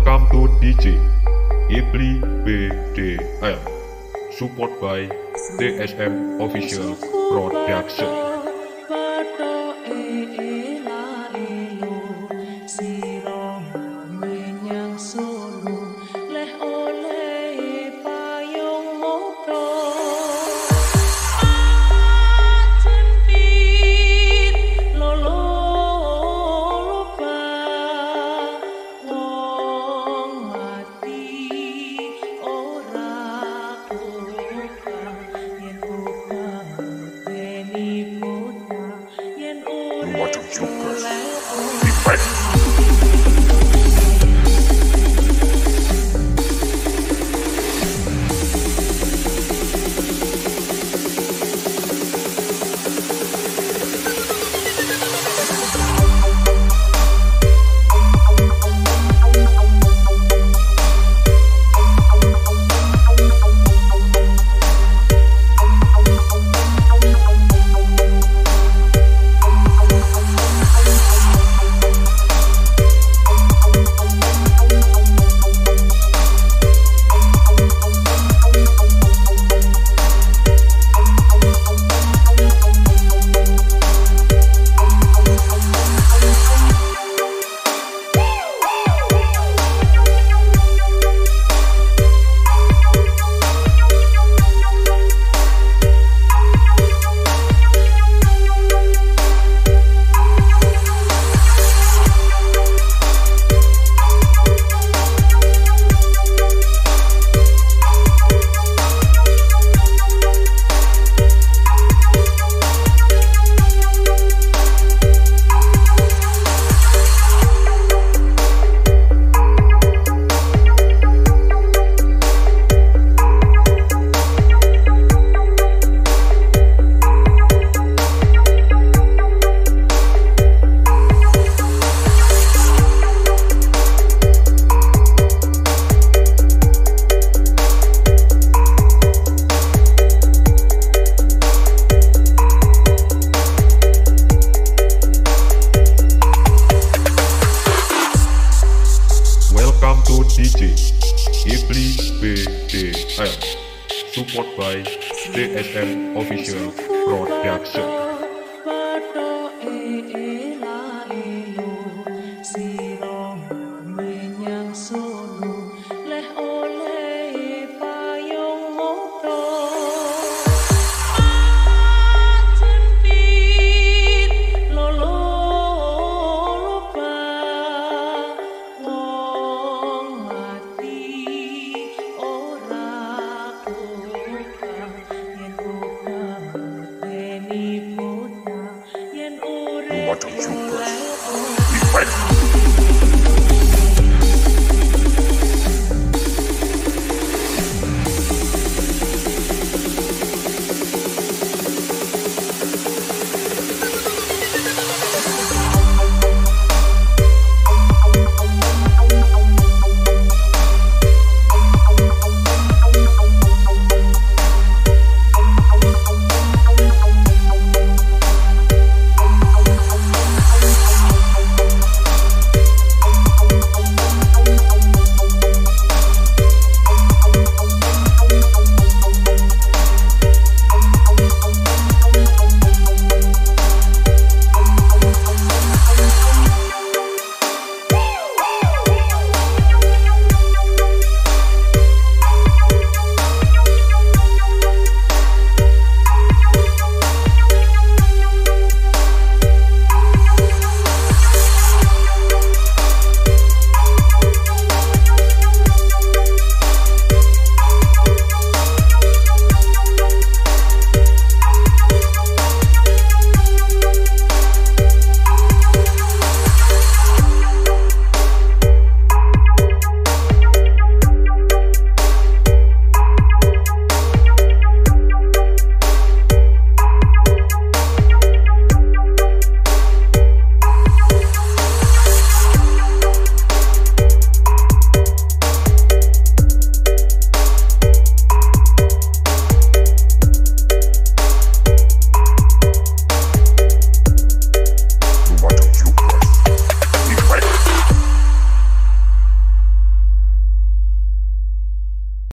Welcome to DJ Ibli BDM Support by DSM Official Production Be DJ Ifli PTL Support by JSM Official Production. What do you prefer?